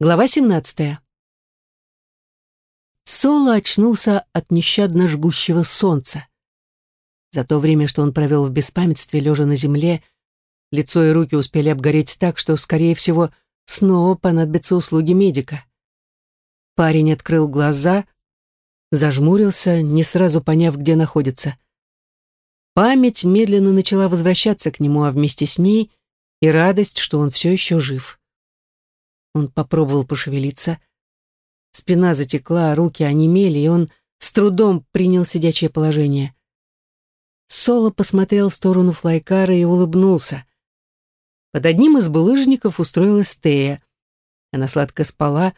Глава 17. Соло очнулся от нещадно жгущего солнца. За то время, что он провел в беспамятстве, лежа на земле, лицо и руки успели обгореть так, что, скорее всего, снова понадобятся услуги медика. Парень открыл глаза, зажмурился, не сразу поняв, где находится. Память медленно начала возвращаться к нему, а вместе с ней и радость, что он все еще жив. Он попробовал пошевелиться. Спина затекла, руки онемели, и он с трудом принял сидячее положение. Соло посмотрел в сторону флайкара и улыбнулся. Под одним из булыжников устроилась Тея. Она сладко спала,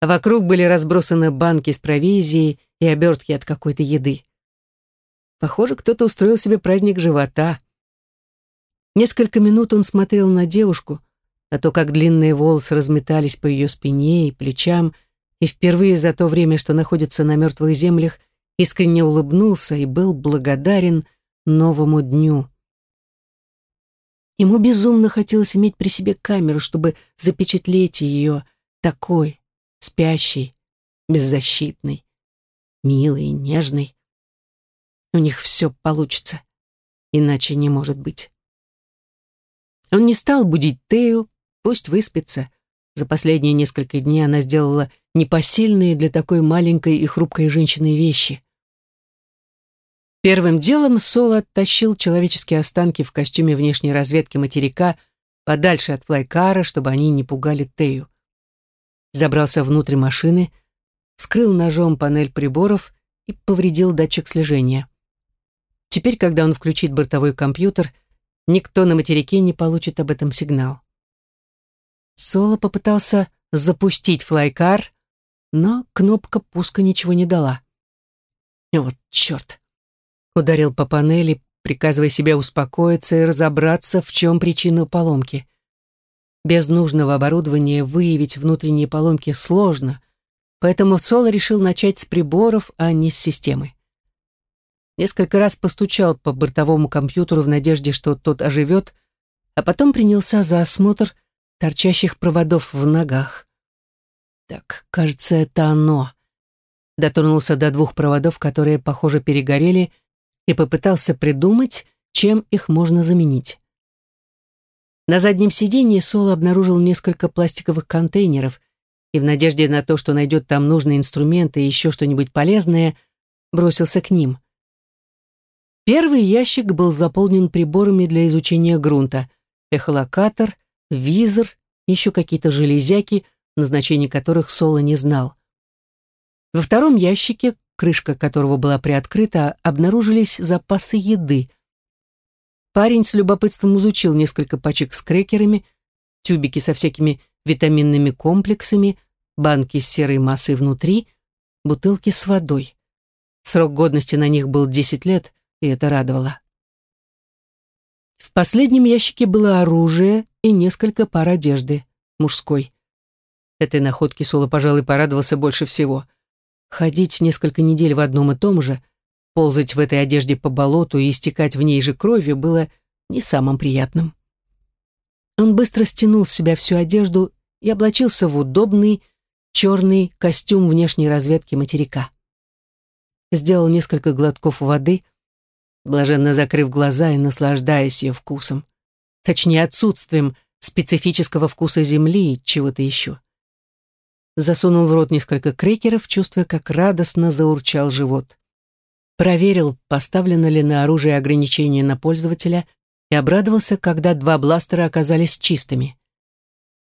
а вокруг были разбросаны банки с провизией и обертки от какой-то еды. Похоже, кто-то устроил себе праздник живота. Несколько минут он смотрел на девушку, на то, как длинные волосы разметались по ее спине и плечам, и впервые за то время, что находится на мертвых землях, искренне улыбнулся и был благодарен новому дню. Ему безумно хотелось иметь при себе камеру, чтобы запечатлеть ее такой, спящей, беззащитной, милой нежной. У них все получится, иначе не может быть. Он не стал будить Тею, Пусть выспится. За последние несколько дней она сделала непосильные для такой маленькой и хрупкой женщины вещи. Первым делом Соло оттащил человеческие останки в костюме внешней разведки материка подальше от флайкара, чтобы они не пугали Тею. Забрался внутрь машины, скрыл ножом панель приборов и повредил датчик слежения. Теперь, когда он включит бортовой компьютер, никто на материке не получит об этом сигнал. Соло попытался запустить флайкар, но кнопка пуска ничего не дала. Вот черт. Ударил по панели, приказывая себе успокоиться и разобраться, в чем причина поломки. Без нужного оборудования выявить внутренние поломки сложно, поэтому Соло решил начать с приборов, а не с системы. Несколько раз постучал по бортовому компьютеру в надежде, что тот оживет, а потом принялся за осмотр торчащих проводов в ногах. Так, кажется, это оно. Дотронулся до двух проводов, которые, похоже, перегорели, и попытался придумать, чем их можно заменить. На заднем сиденье Соло обнаружил несколько пластиковых контейнеров и в надежде на то, что найдет там нужные инструменты и еще что-нибудь полезное, бросился к ним. Первый ящик был заполнен приборами для изучения грунта, эхолокатор, визор, еще какие-то железяки, назначение которых Соло не знал. Во втором ящике, крышка которого была приоткрыта, обнаружились запасы еды. Парень с любопытством изучил несколько пачек с крекерами, тюбики со всякими витаминными комплексами, банки с серой массой внутри, бутылки с водой. Срок годности на них был 10 лет, и это радовало. В последнем ящике было оружие и несколько пар одежды, мужской. Этой находке Соло, пожалуй, порадовался больше всего. Ходить несколько недель в одном и том же, ползать в этой одежде по болоту и истекать в ней же кровью было не самым приятным. Он быстро стянул с себя всю одежду и облачился в удобный черный костюм внешней разведки материка. Сделал несколько глотков воды, блаженно закрыв глаза и наслаждаясь ее вкусом. Точнее, отсутствием специфического вкуса земли и чего-то еще. Засунул в рот несколько крекеров, чувствуя, как радостно заурчал живот. Проверил, поставлено ли на оружие ограничение на пользователя, и обрадовался, когда два бластера оказались чистыми.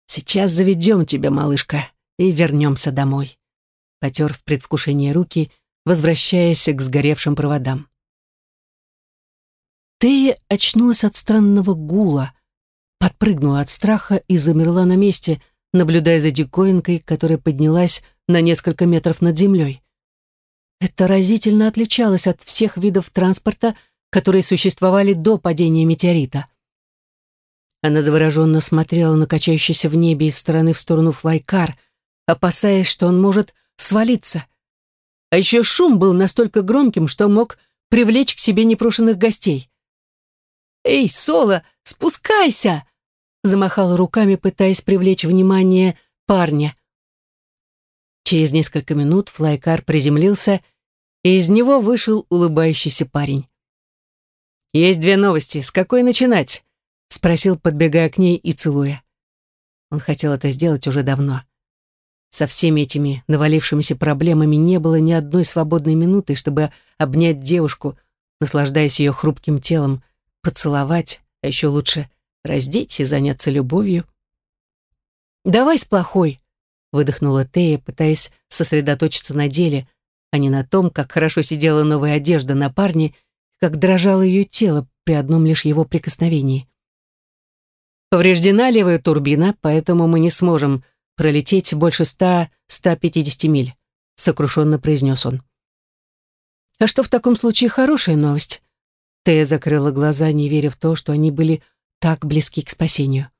«Сейчас заведем тебя, малышка, и вернемся домой», потер в предвкушении руки, возвращаясь к сгоревшим проводам. Тея очнулась от странного гула, подпрыгнула от страха и замерла на месте, наблюдая за диковинкой, которая поднялась на несколько метров над землей. Это разительно отличалось от всех видов транспорта, которые существовали до падения метеорита. Она завороженно смотрела на качающийся в небе из стороны в сторону флайкар, опасаясь, что он может свалиться. А еще шум был настолько громким, что мог привлечь к себе непрошенных гостей. «Эй, Соло, спускайся!» Замахала руками, пытаясь привлечь внимание парня. Через несколько минут флайкар приземлился, и из него вышел улыбающийся парень. «Есть две новости. С какой начинать?» — спросил, подбегая к ней и целуя. Он хотел это сделать уже давно. Со всеми этими навалившимися проблемами не было ни одной свободной минуты, чтобы обнять девушку, наслаждаясь ее хрупким телом, поцеловать, а еще лучше раздеть и заняться любовью. «Давай с плохой», — выдохнула Тея, пытаясь сосредоточиться на деле, а не на том, как хорошо сидела новая одежда на парне, как дрожало ее тело при одном лишь его прикосновении. Повреждена левая турбина, поэтому мы не сможем пролететь больше ста-ста пятидесяти миль», — сокрушенно произнес он. «А что в таком случае хорошая новость?» Тея закрыла глаза, не веря в то, что они были так близки к спасению.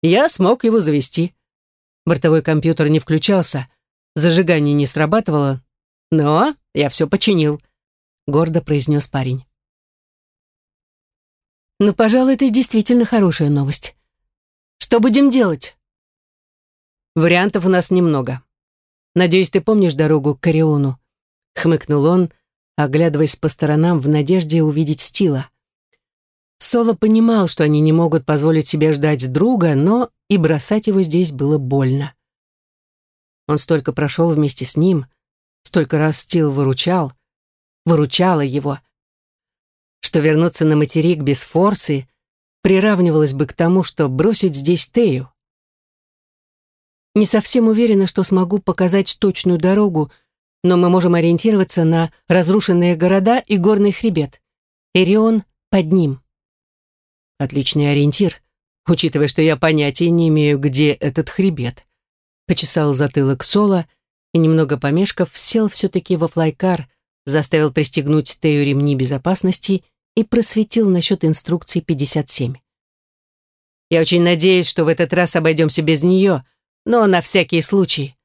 «Я смог его завести. Бортовой компьютер не включался, зажигание не срабатывало, но я все починил», — гордо произнес парень. «Ну, пожалуй, это действительно хорошая новость. Что будем делать?» Вариантов у нас немного. Надеюсь, ты помнишь дорогу к Кариону?» Хмыкнул он, оглядываясь по сторонам в надежде увидеть Стила. Соло понимал, что они не могут позволить себе ждать друга, но и бросать его здесь было больно. Он столько прошел вместе с ним, столько раз Стил выручал, выручала его, что вернуться на материк без форсы приравнивалось бы к тому, что бросить здесь Тею. Не совсем уверена, что смогу показать точную дорогу, но мы можем ориентироваться на разрушенные города и горный хребет. Эрион под ним. Отличный ориентир, учитывая, что я понятия не имею, где этот хребет. Почесал затылок Соло и, немного помешков, сел все-таки во флайкар, заставил пристегнуть Тею ремни безопасности и просветил насчет инструкции 57. Я очень надеюсь, что в этот раз обойдемся без нее, но на всякий случай.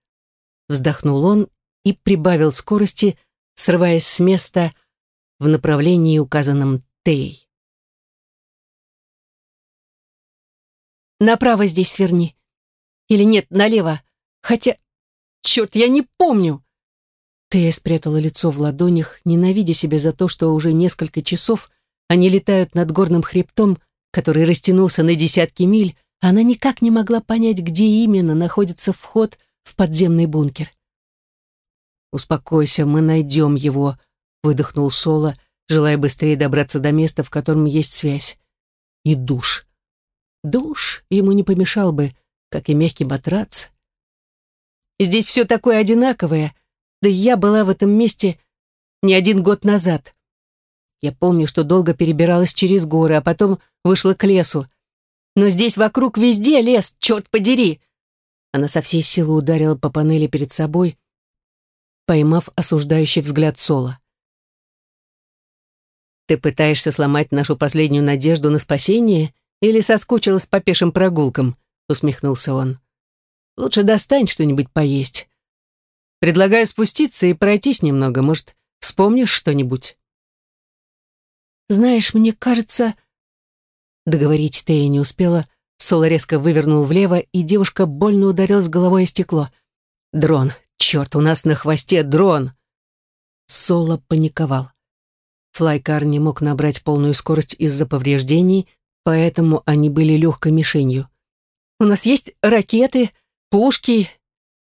Вздохнул он и прибавил скорости, срываясь с места в направлении, указанном Тей. «Направо здесь сверни. Или нет, налево. Хотя... Черт, я не помню!» Тея спрятала лицо в ладонях, ненавидя себя за то, что уже несколько часов они летают над горным хребтом, который растянулся на десятки миль, она никак не могла понять, где именно находится вход в подземный бункер. «Успокойся, мы найдем его», — выдохнул Соло, желая быстрее добраться до места, в котором есть связь. И душ. Душ ему не помешал бы, как и мягкий матрац. Здесь все такое одинаковое, да я была в этом месте не один год назад. Я помню, что долго перебиралась через горы, а потом вышла к лесу. Но здесь вокруг везде лес, черт подери!» Она со всей силы ударила по панели перед собой, поймав осуждающий взгляд Сола. «Ты пытаешься сломать нашу последнюю надежду на спасение или соскучилась по пешим прогулкам?» усмехнулся он. «Лучше достань что-нибудь поесть. Предлагаю спуститься и пройтись немного, может, вспомнишь что-нибудь?» «Знаешь, мне кажется...» Договорить Тея не успела, Соло резко вывернул влево, и девушка больно ударилась головой о стекло. «Дрон! Черт, у нас на хвосте дрон!» Соло паниковал. Флайкар не мог набрать полную скорость из-за повреждений, поэтому они были легкой мишенью. «У нас есть ракеты, пушки.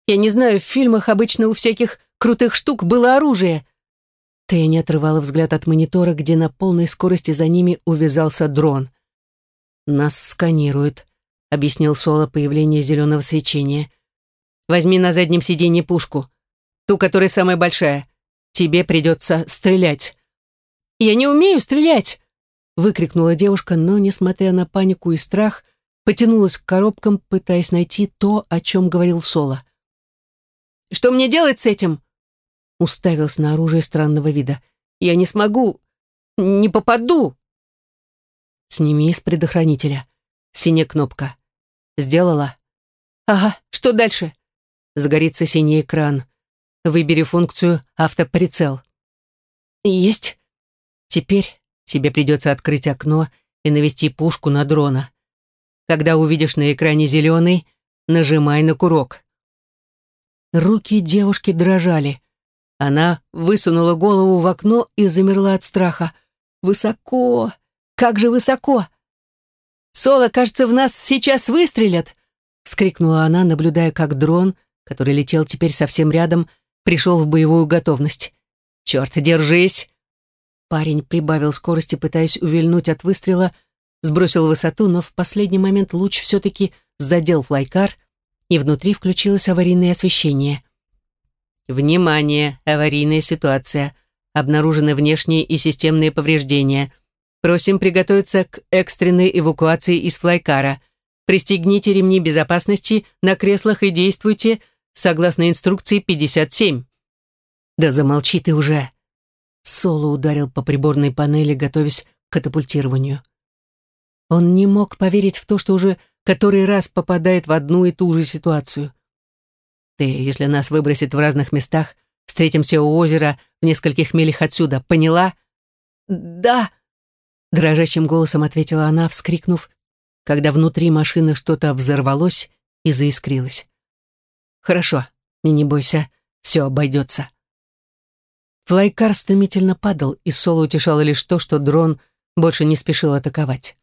Я не знаю, в фильмах обычно у всяких крутых штук было оружие». Тея отрывала взгляд от монитора, где на полной скорости за ними увязался дрон. «Нас сканируют», — объяснил Соло появление зеленого свечения. «Возьми на заднем сиденье пушку. Ту, которая самая большая. Тебе придется стрелять». «Я не умею стрелять!» — выкрикнула девушка, но, несмотря на панику и страх, потянулась к коробкам, пытаясь найти то, о чем говорил Соло. «Что мне делать с этим?» Уставился на оружие странного вида. «Я не смогу, не попаду!» Сними из предохранителя. Синяя кнопка. Сделала? Ага, что дальше? Загорится синий экран. Выбери функцию автоприцел. Есть. Теперь тебе придется открыть окно и навести пушку на дрона. Когда увидишь на экране зеленый, нажимай на курок. Руки девушки дрожали. Она высунула голову в окно и замерла от страха. «Высоко! Как же высоко!» «Соло, кажется, в нас сейчас выстрелят!» — вскрикнула она, наблюдая, как дрон, который летел теперь совсем рядом, пришел в боевую готовность. «Черт, держись!» Парень прибавил скорости, пытаясь увильнуть от выстрела, сбросил высоту, но в последний момент луч все-таки задел флайкар, и внутри включилось аварийное освещение. «Внимание! Аварийная ситуация. Обнаружены внешние и системные повреждения. Просим приготовиться к экстренной эвакуации из флайкара. Пристегните ремни безопасности на креслах и действуйте согласно инструкции 57». «Да замолчи ты уже!» Соло ударил по приборной панели, готовясь к катапультированию. Он не мог поверить в то, что уже который раз попадает в одну и ту же ситуацию. Ты, если нас выбросит в разных местах, встретимся у озера в нескольких милях отсюда, поняла? Да, дрожащим голосом ответила она, вскрикнув, когда внутри машины что-то взорвалось и заискрилось. Хорошо, не, не бойся, все обойдется. Флайкар стремительно падал, и Соло утешало лишь то, что дрон больше не спешил атаковать.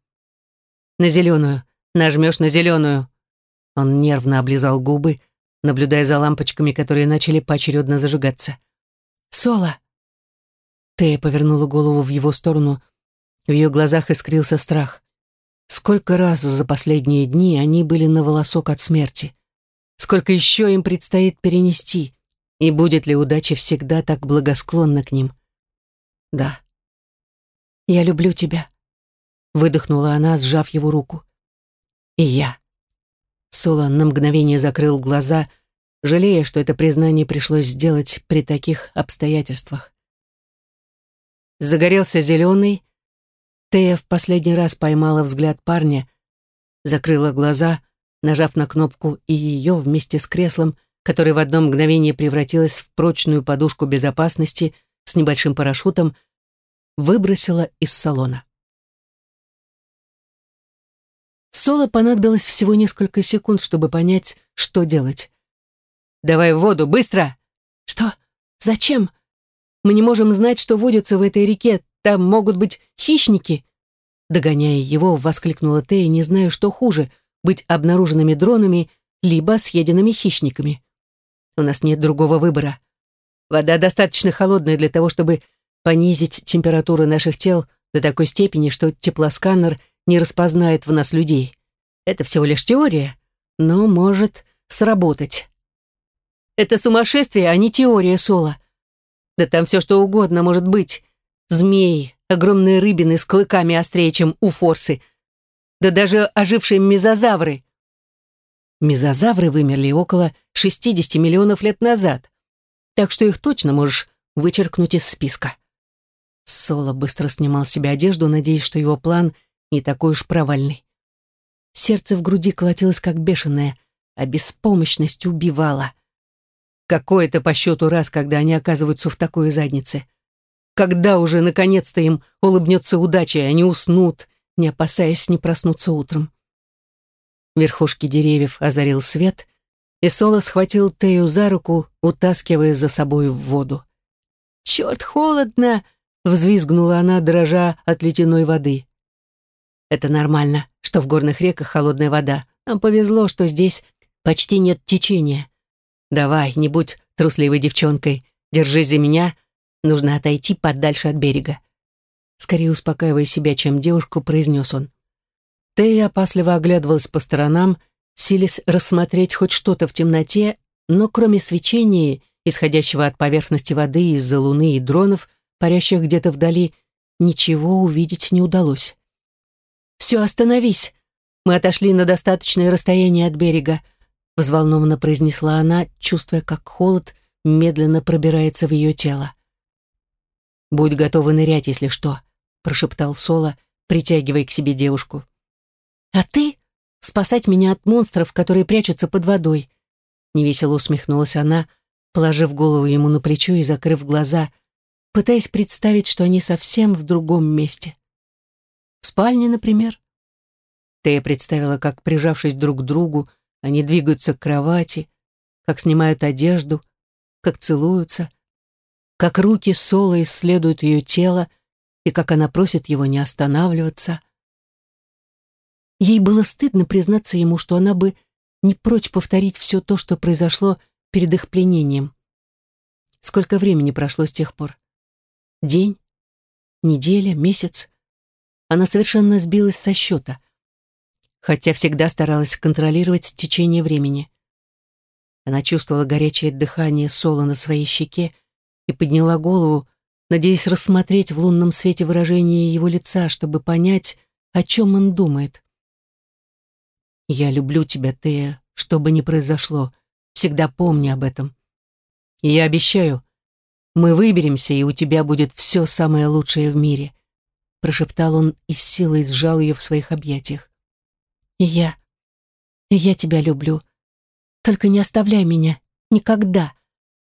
«На зеленую! Нажмешь на зеленую!» Он нервно облизал губы, наблюдая за лампочками, которые начали поочередно зажигаться. «Соло!» Тея повернула голову в его сторону. В ее глазах искрился страх. Сколько раз за последние дни они были на волосок от смерти. Сколько еще им предстоит перенести. И будет ли удача всегда так благосклонна к ним? Да. «Я люблю тебя», — выдохнула она, сжав его руку. «И я». Соло на мгновение закрыл глаза, жалея, что это признание пришлось сделать при таких обстоятельствах. Загорелся зеленый. Тея в последний раз поймала взгляд парня, закрыла глаза, нажав на кнопку, и ее вместе с креслом которая в одно мгновение превратилась в прочную подушку безопасности с небольшим парашютом, выбросила из салона. Соло понадобилось всего несколько секунд, чтобы понять, что делать. «Давай в воду, быстро!» «Что? Зачем? Мы не можем знать, что водится в этой реке. Там могут быть хищники!» Догоняя его, воскликнула Тея, не зная, что хуже — быть обнаруженными дронами либо съеденными хищниками. У нас нет другого выбора. Вода достаточно холодная для того, чтобы понизить температуру наших тел до такой степени, что теплосканер не распознает в нас людей. Это всего лишь теория, но может сработать. Это сумасшествие, а не теория Соло. Да там все что угодно может быть. Змеи, огромные рыбины с клыками острее, чем у форсы. Да даже ожившие мезозавры. Мезозавры вымерли около 60 миллионов лет назад, так что их точно можешь вычеркнуть из списка. Соло быстро снимал с себя одежду, надеясь, что его план не такой уж провальный. Сердце в груди колотилось как бешеное, а беспомощность убивала. Какой это по счету раз, когда они оказываются в такой заднице? Когда уже наконец-то им улыбнется удача, и они уснут, не опасаясь не проснуться утром? Верхушки деревьев озарил свет, и Соло схватил Тею за руку, утаскивая за собой в воду. «Черт, холодно!» — взвизгнула она, дрожа от ледяной воды. «Это нормально, что в горных реках холодная вода. Нам повезло, что здесь почти нет течения. Давай, не будь трусливой девчонкой, держись за меня, нужно отойти подальше от берега». Скорее успокаивая себя, чем девушку, произнес он. Тея опасливо оглядывалась по сторонам, силясь рассмотреть хоть что-то в темноте, но кроме свечения, исходящего от поверхности воды из-за луны и дронов, парящих где-то вдали, ничего увидеть не удалось. «Все, остановись! Мы отошли на достаточное расстояние от берега», взволнованно произнесла она, чувствуя, как холод медленно пробирается в ее тело. «Будь готова нырять, если что», прошептал Соло, притягивая к себе девушку. А ты спасать меня от монстров, которые прячутся под водой. Невесело усмехнулась она, положив голову ему на плечо и закрыв глаза, пытаясь представить, что они совсем в другом месте. В спальне, например. Тея представила, как, прижавшись друг к другу, они двигаются к кровати, как снимают одежду, как целуются, как руки Соло исследуют ее тело и как она просит его не останавливаться. Ей было стыдно признаться ему, что она бы не прочь повторить все то, что произошло перед их пленением. Сколько времени прошло с тех пор? День? Неделя? Месяц? Она совершенно сбилась со счета, хотя всегда старалась контролировать течение времени. Она чувствовала горячее дыхание Соло на своей щеке и подняла голову, надеясь рассмотреть в лунном свете выражение его лица, чтобы понять, о чем он думает. «Я люблю тебя, Тея, что бы ни произошло. Всегда помни об этом. И я обещаю, мы выберемся, и у тебя будет все самое лучшее в мире», прошептал он и с силой сжал ее в своих объятиях. «И я, я тебя люблю. Только не оставляй меня. Никогда!»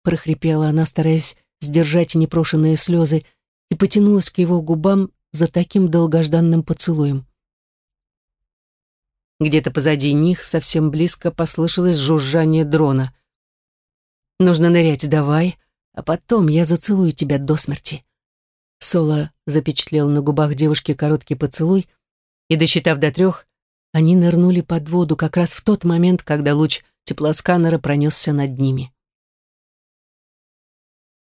прохрипела она, стараясь сдержать непрошенные слезы, и потянулась к его губам за таким долгожданным поцелуем. Где-то позади них, совсем близко, послышалось жужжание дрона. «Нужно нырять, давай, а потом я зацелую тебя до смерти». Соло запечатлел на губах девушки короткий поцелуй, и, досчитав до трех, они нырнули под воду как раз в тот момент, когда луч теплосканера пронесся над ними.